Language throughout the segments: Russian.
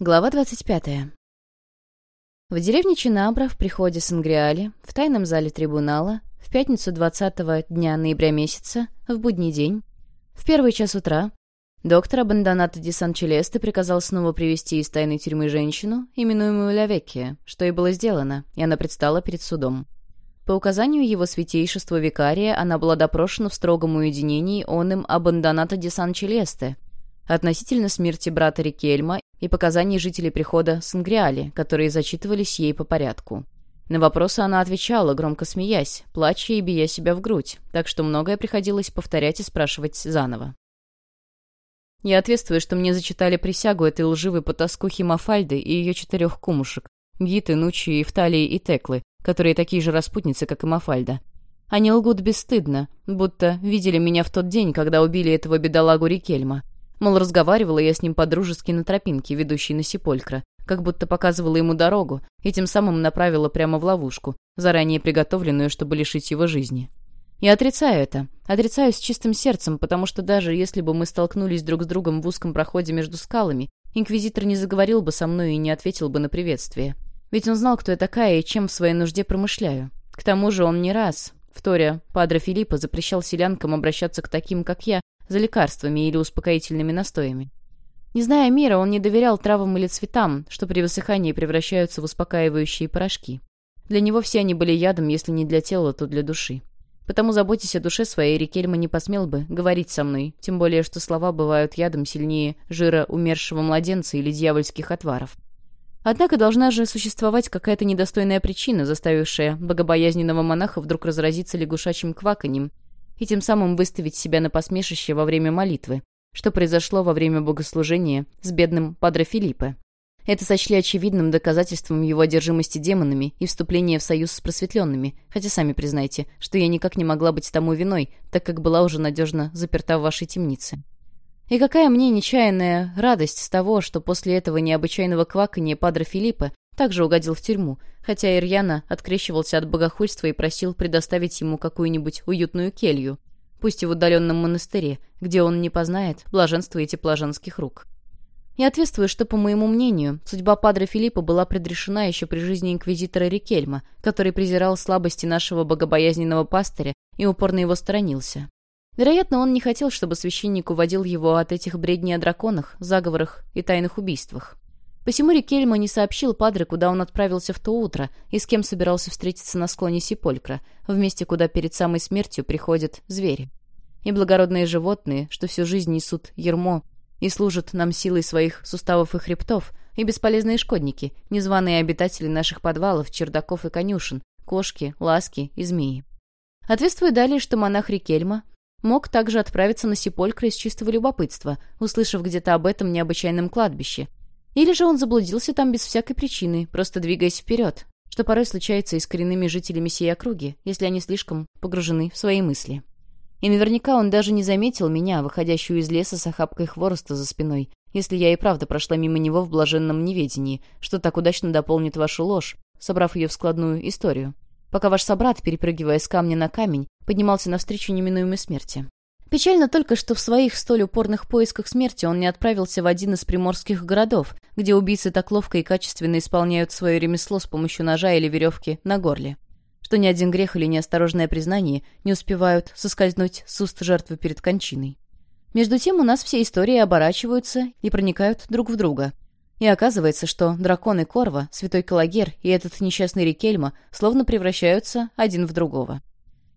Глава 25. В деревне Чинабра в приходе Сангриали, в тайном зале трибунала, в пятницу 20 дня ноября месяца, в будний день, в первый час утра, доктор Абандоната ди Санчелесте приказал снова привести из тайной тюрьмы женщину, именуемую Лавекия, что и было сделано, и она предстала перед судом. По указанию его святейшества викария она была допрошена в строгом уединении он им Абандоната ди Санчелесте, относительно смерти брата Рикельма и показаний жителей прихода Сангриали, которые зачитывались ей по порядку. На вопросы она отвечала, громко смеясь, плача и бия себя в грудь, так что многое приходилось повторять и спрашивать заново. Я ответствую, что мне зачитали присягу этой лживой потаскухи Мафальды и ее четырех кумушек, Гиты, Нучи, Ифталии и Теклы, которые такие же распутницы, как и Мафальда. Они лгут бесстыдно, будто видели меня в тот день, когда убили этого бедолагу Рикельма. Мол, разговаривала я с ним по-дружески на тропинке, ведущей на Сиполькра, как будто показывала ему дорогу, и тем самым направила прямо в ловушку, заранее приготовленную, чтобы лишить его жизни. Я отрицаю это. Отрицаю с чистым сердцем, потому что даже если бы мы столкнулись друг с другом в узком проходе между скалами, инквизитор не заговорил бы со мной и не ответил бы на приветствие. Ведь он знал, кто я такая и чем в своей нужде промышляю. К тому же он не раз, вторя Падре Филиппа, запрещал селянкам обращаться к таким, как я, за лекарствами или успокоительными настоями. Не зная мира, он не доверял травам или цветам, что при высыхании превращаются в успокаивающие порошки. Для него все они были ядом, если не для тела, то для души. Потому, заботясь о душе своей, Рикельма не посмел бы говорить со мной, тем более, что слова бывают ядом сильнее жира умершего младенца или дьявольских отваров. Однако должна же существовать какая-то недостойная причина, заставившая богобоязненного монаха вдруг разразиться лягушачьим кваканьем и тем самым выставить себя на посмешище во время молитвы, что произошло во время богослужения с бедным Падре Филиппе. Это сочли очевидным доказательством его одержимости демонами и вступления в союз с просветленными, хотя сами признайте, что я никак не могла быть тому виной, так как была уже надежно заперта в вашей темнице. И какая мне нечаянная радость с того, что после этого необычайного квакания Падре Филиппа также угодил в тюрьму, хотя Ирьяна открещивался от богохульства и просил предоставить ему какую-нибудь уютную келью, пусть и в удаленном монастыре, где он не познает блаженства и тепла женских рук. Я ответствую, что, по моему мнению, судьба Падре Филиппа была предрешена еще при жизни инквизитора Рикельма, который презирал слабости нашего богобоязненного пастыря и упорно его сторонился. Вероятно, он не хотел, чтобы священник уводил его от этих бредней о драконах, заговорах и тайных убийствах. Посему Рикельмо не сообщил Падре, куда он отправился в то утро и с кем собирался встретиться на склоне Сиполькра, в месте, куда перед самой смертью приходят звери. И благородные животные, что всю жизнь несут ермо и служат нам силой своих суставов и хребтов, и бесполезные шкодники, незваные обитатели наших подвалов, чердаков и конюшен, кошки, ласки и змеи. Ответствую далее, что монах Рикельма мог также отправиться на Сиполькра из чистого любопытства, услышав где-то об этом необычайном кладбище, или же он заблудился там без всякой причины, просто двигаясь вперед, что порой случается и с коренными жителями сей округи, если они слишком погружены в свои мысли. И наверняка он даже не заметил меня, выходящую из леса с охапкой хвороста за спиной, если я и правда прошла мимо него в блаженном неведении, что так удачно дополнит вашу ложь, собрав ее в складную историю. Пока ваш собрат, перепрыгивая с камня на камень, поднимался навстречу неминуемой смерти. Печально только, что в своих столь упорных поисках смерти он не отправился в один из приморских городов, где убийцы так ловко и качественно исполняют свое ремесло с помощью ножа или веревки на горле. Что ни один грех или неосторожное признание не успевают соскользнуть с уст жертвы перед кончиной. Между тем у нас все истории оборачиваются и проникают друг в друга. И оказывается, что дракон и Корва, святой Калагер и этот несчастный Рикельма словно превращаются один в другого.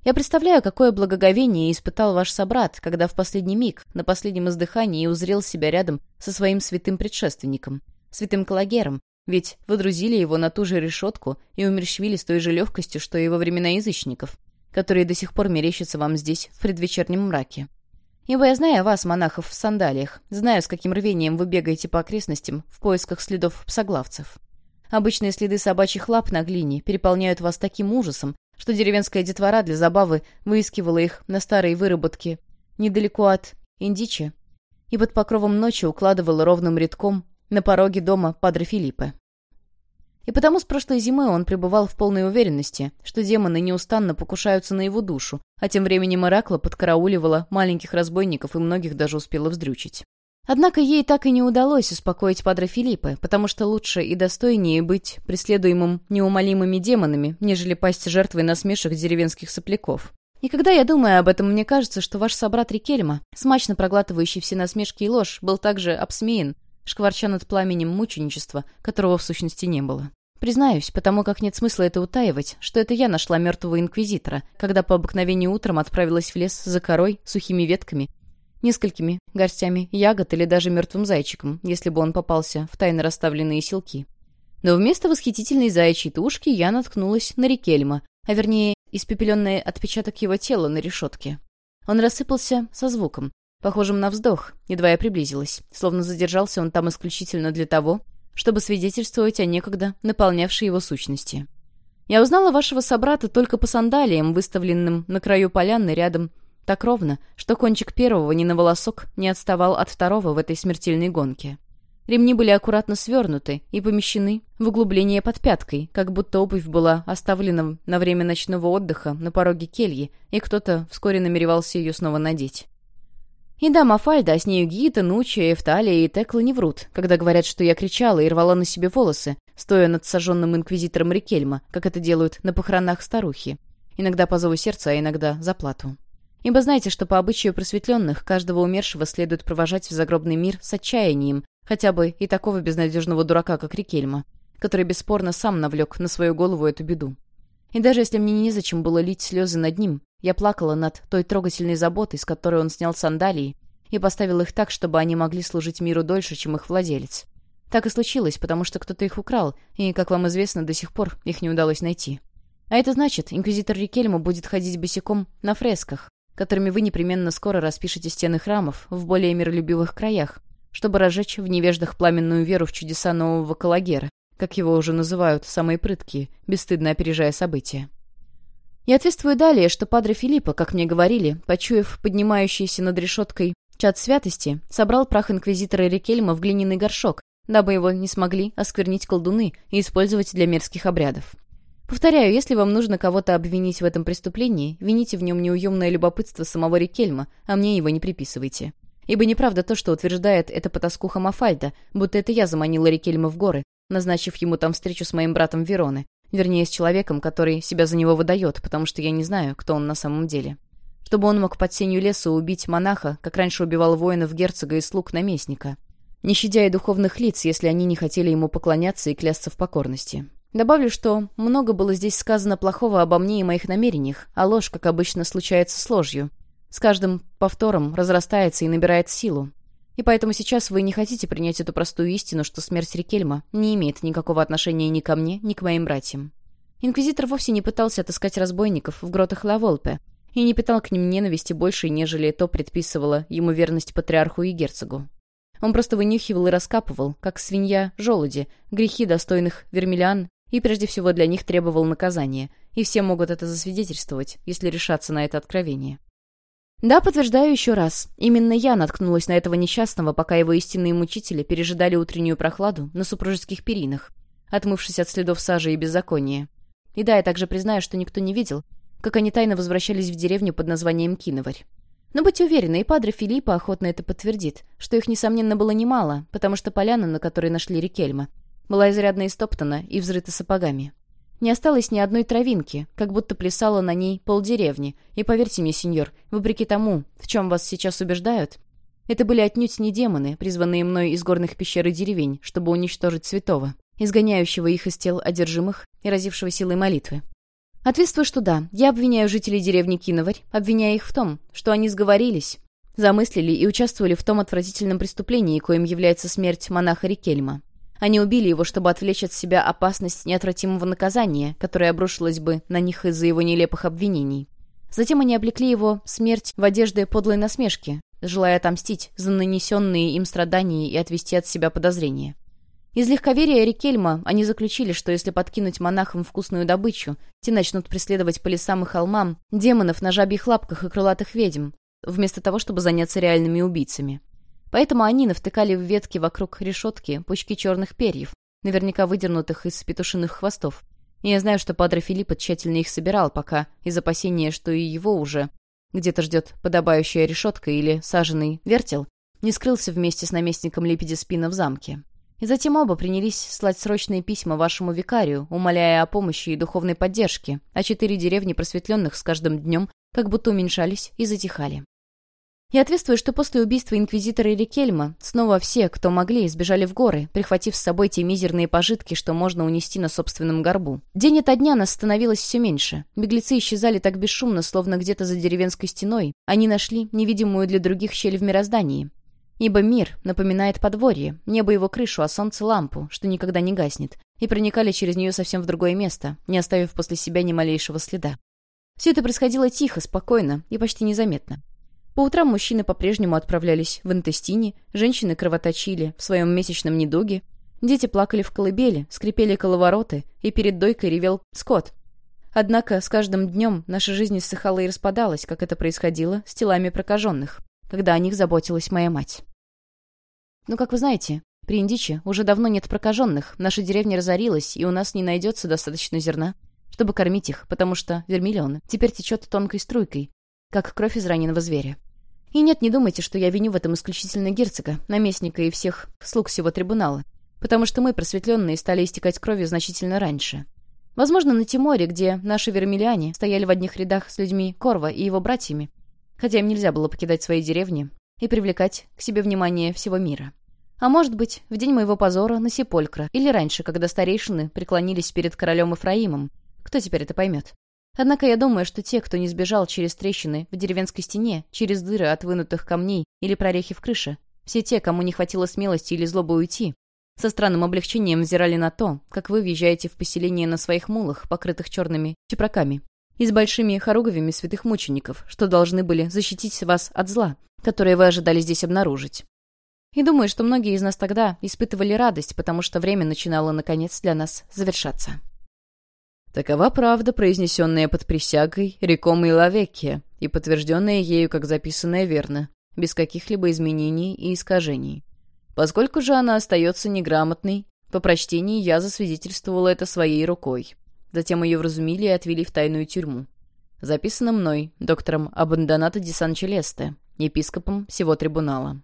Я представляю, какое благоговение испытал ваш собрат, когда в последний миг, на последнем издыхании, узрел себя рядом со своим святым предшественником, святым Калагером, ведь выдрузили его на ту же решетку и умерщвили с той же легкостью, что и во времена язычников, которые до сих пор мерещатся вам здесь, в предвечернем мраке. Ибо я знаю вас, монахов в сандалиях, знаю, с каким рвением вы бегаете по окрестностям в поисках следов псоглавцев. Обычные следы собачьих лап на глине переполняют вас таким ужасом, что деревенская детвора для забавы выискивала их на старой выработке недалеко от Индичи и под покровом ночи укладывала ровным рядком на пороге дома Падре Филиппе. И потому с прошлой зимы он пребывал в полной уверенности, что демоны неустанно покушаются на его душу, а тем временем Иракла подкарауливала маленьких разбойников и многих даже успела вздрючить. Однако ей так и не удалось успокоить Падре Филиппа, потому что лучше и достойнее быть преследуемым неумолимыми демонами, нежели пасть жертвой насмешек деревенских сопляков. И когда я думаю об этом, мне кажется, что ваш собрат Рикельма, смачно проглатывающий все насмешки и ложь, был также обсмеян, шкварча над пламенем мученичества, которого в сущности не было. Признаюсь, потому как нет смысла это утаивать, что это я нашла мертвого инквизитора, когда по обыкновению утром отправилась в лес за корой, сухими ветками несколькими горстями ягод или даже мертвым зайчиком, если бы он попался в тайно расставленные селки. Но вместо восхитительной заячьей тушки я наткнулась на Рикельма, а вернее, испепеленный отпечаток его тела на решетке. Он рассыпался со звуком, похожим на вздох, едва я приблизилась, словно задержался он там исключительно для того, чтобы свидетельствовать о некогда наполнявшей его сущности. Я узнала вашего собрата только по сандалиям, выставленным на краю поляны рядом так ровно, что кончик первого ни на волосок не отставал от второго в этой смертельной гонке. Ремни были аккуратно свернуты и помещены в углубление под пяткой, как будто обувь была оставлена на время ночного отдыха на пороге кельи, и кто-то вскоре намеревался ее снова надеть. И да, Мафальда, а с нею Гита, Нуча, Эфталия и Текла не врут, когда говорят, что я кричала и рвала на себе волосы, стоя над сожженным инквизитором Рикельма, как это делают на похоронах старухи. Иногда по зову сердца, а иногда за плату. Ибо знаете, что по обычаю просветленных каждого умершего следует провожать в загробный мир с отчаянием, хотя бы и такого безнадежного дурака, как Рикельма, который бесспорно сам навлек на свою голову эту беду. И даже если мне незачем было лить слезы над ним, я плакала над той трогательной заботой, с которой он снял сандалии, и поставил их так, чтобы они могли служить миру дольше, чем их владелец. Так и случилось, потому что кто-то их украл, и, как вам известно, до сих пор их не удалось найти. А это значит, инквизитор Рикельма будет ходить босиком на фресках, которыми вы непременно скоро распишете стены храмов в более миролюбивых краях, чтобы разжечь в невеждах пламенную веру в чудеса нового Калагера, как его уже называют самые прыткие, бесстыдно опережая события. Я ответствую далее, что Падре Филиппа, как мне говорили, почуяв поднимающийся над решеткой чад святости, собрал прах инквизитора Рикельма в глиняный горшок, дабы его не смогли осквернить колдуны и использовать для мерзких обрядов. Повторяю, если вам нужно кого-то обвинить в этом преступлении, вините в нем неуемное любопытство самого Рикельма, а мне его не приписывайте. Ибо неправда то, что утверждает эта потаскуха Мафальда, будто это я заманила Рикельма в горы, назначив ему там встречу с моим братом Вероны, вернее, с человеком, который себя за него выдает, потому что я не знаю, кто он на самом деле. Чтобы он мог под сенью леса убить монаха, как раньше убивал воинов герцога и слуг наместника, не щадя и духовных лиц, если они не хотели ему поклоняться и клясться в покорности. Добавлю, что много было здесь сказано плохого обо мне и моих намерениях, а ложь, как обычно, случается с ложью. С каждым повтором разрастается и набирает силу. И поэтому сейчас вы не хотите принять эту простую истину, что смерть Рикельма не имеет никакого отношения ни ко мне, ни к моим братьям. Инквизитор вовсе не пытался отыскать разбойников в гротах Лаволпе и не питал к ним ненависти больше, нежели то предписывала ему верность патриарху и герцогу. Он просто вынюхивал и раскапывал, как свинья желуди, грехи достойных вермиллиан и прежде всего для них требовал наказания, и все могут это засвидетельствовать, если решаться на это откровение. Да, подтверждаю еще раз, именно я наткнулась на этого несчастного, пока его истинные мучители пережидали утреннюю прохладу на супружеских перинах, отмывшись от следов сажи и беззакония. И да, я также признаю, что никто не видел, как они тайно возвращались в деревню под названием Киноварь. Но будьте уверены, и Падре Филиппа охотно это подтвердит, что их, несомненно, было немало, потому что поляна, на которой нашли Рикельма, была изрядно истоптана и взрыта сапогами. Не осталось ни одной травинки, как будто плясало на ней полдеревни, и поверьте мне, сеньор, вопреки тому, в чем вас сейчас убеждают, это были отнюдь не демоны, призванные мной из горных пещер и деревень, чтобы уничтожить святого, изгоняющего их из тел одержимых и разившего силой молитвы. Ответствую, что да, я обвиняю жителей деревни Киноварь, обвиняя их в том, что они сговорились, замыслили и участвовали в том отвратительном преступлении, коим является смерть монаха Рикельма. Они убили его, чтобы отвлечь от себя опасность неотвратимого наказания, которое обрушилось бы на них из-за его нелепых обвинений. Затем они облекли его смерть в одежды подлой насмешки, желая отомстить за нанесенные им страдания и отвести от себя подозрения. Из легковерия Рикельма они заключили, что если подкинуть монахам вкусную добычу, те начнут преследовать по лесам и холмам демонов на жабьих лапках и крылатых ведьм, вместо того, чтобы заняться реальными убийцами. Поэтому они навтыкали в ветки вокруг решетки пучки черных перьев, наверняка выдернутых из петушиных хвостов. И я знаю, что Падре Филиппа тщательно их собирал, пока, из опасения, что и его уже где-то ждет подобающая решетка или саженный вертел, не скрылся вместе с наместником Липидиспина в замке. И затем оба принялись слать срочные письма вашему викарию, умоляя о помощи и духовной поддержке, а четыре деревни просветленных с каждым днем как будто уменьшались и затихали. Я ответствую, что после убийства инквизитора Рикельма снова все, кто могли, сбежали в горы, прихватив с собой те мизерные пожитки, что можно унести на собственном горбу. День ото дня нас становилось все меньше. Беглецы исчезали так бесшумно, словно где-то за деревенской стеной. Они нашли невидимую для других щель в мироздании. Ибо мир напоминает подворье, небо его крышу, а солнце лампу, что никогда не гаснет, и проникали через нее совсем в другое место, не оставив после себя ни малейшего следа. Все это происходило тихо, спокойно и почти незаметно. По утрам мужчины по-прежнему отправлялись в интестине, женщины кровоточили в своем месячном недуге, дети плакали в колыбели, скрипели коловороты, и перед дойкой ревел скот. Однако с каждым днем наша жизнь иссыхала и распадалась, как это происходило с телами прокаженных когда о них заботилась моя мать. Но, как вы знаете, при Индиче уже давно нет прокаженных, наша деревня разорилась, и у нас не найдется достаточно зерна, чтобы кормить их, потому что вермиллион теперь течет тонкой струйкой, как кровь из раненого зверя. И нет, не думайте, что я виню в этом исключительно герцога, наместника и всех слуг всего трибунала, потому что мы, просветленные, стали истекать кровью значительно раньше. Возможно, на Тиморе, где наши вермиллиане стояли в одних рядах с людьми Корва и его братьями, хотя им нельзя было покидать свои деревни и привлекать к себе внимание всего мира. А может быть, в день моего позора на Сеполькра, или раньше, когда старейшины преклонились перед королем Ифраимом. Кто теперь это поймет? Однако я думаю, что те, кто не сбежал через трещины в деревенской стене, через дыры от вынутых камней или прорехи в крыше, все те, кому не хватило смелости или злобы уйти, со странным облегчением взирали на то, как вы въезжаете в поселение на своих мулах, покрытых черными чепраками, и с большими хоруговями святых мучеников, что должны были защитить вас от зла, которое вы ожидали здесь обнаружить. И думаю, что многие из нас тогда испытывали радость, потому что время начинало, наконец, для нас завершаться. Такова правда, произнесенная под присягой Реком и Лавекия, и подтвержденная ею как записанная верно, без каких-либо изменений и искажений. Поскольку же она остается неграмотной, по прочтении я засвидетельствовала это своей рукой. Затем ее вразумили и отвели в тайную тюрьму. Записано мной, доктором Абандоната ди Санчелесте, епископом всего трибунала.